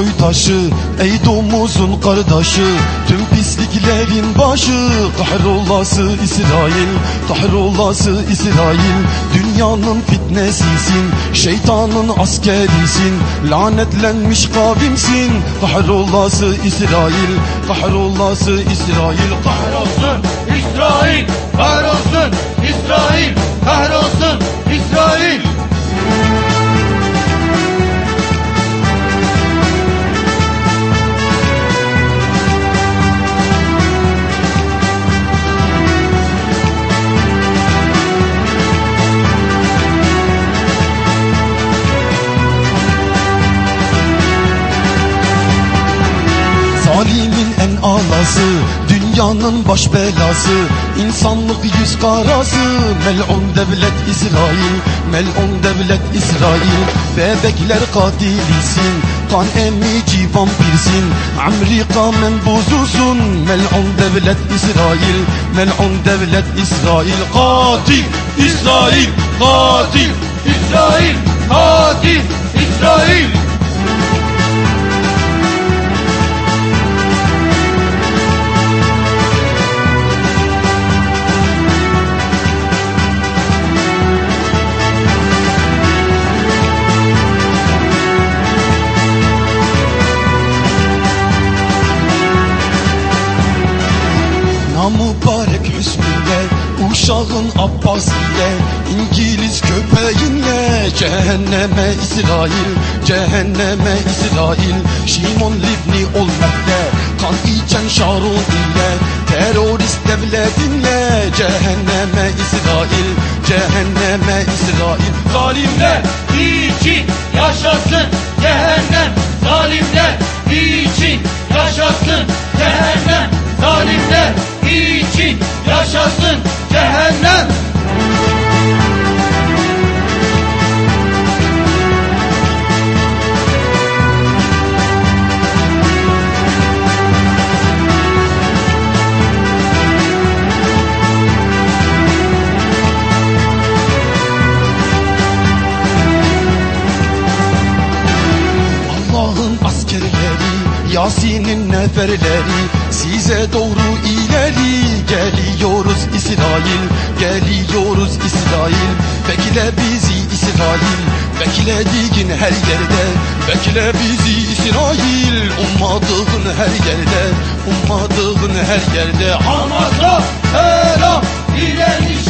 soytaşı Ey domuzun kardeşi. Tüm pisliklerin başı Kahrolası İsrail Kahrolası İsrail. Dünyanın fitnesisin Şeytanın askerisin. Lanetlenmiş kavimsin Kahrolası İsrail Kahrolası İsrail. Kahrolsun İsrail, kahrolsun Zalimin en alası Dünyanın baş belası insanlık yüz karası. Mel'un devlet İsrail Mel'un devlet İsrail. Bebekler katilisin Kan emici vampirsin Amerika menbuzusun Mel'un devlet İsrail. Mel'un devlet İsrail Katil İsrail Katil İsrail, katil İsrail. Namübarek Hüsnü'yle Uşağın Abbas ile İngiliz köpeğinle Cehenneme İsrail Cehenneme İsrail. Şimon Livni olmakla Kan içen Şarun ile Terörist devletinle Cehenneme İsrail Cehenneme İsrail. Zalimler için yaşasın Yasin'in neferleri Size doğru ileri Geliyoruz İsrail Geliyoruz İsrail. Bekle bizi İsrail Beklediğin her yerde. Bekle bizi İsrail Ummadığın her yerde Ummadığın her yerde. Hamas'a selam, direniş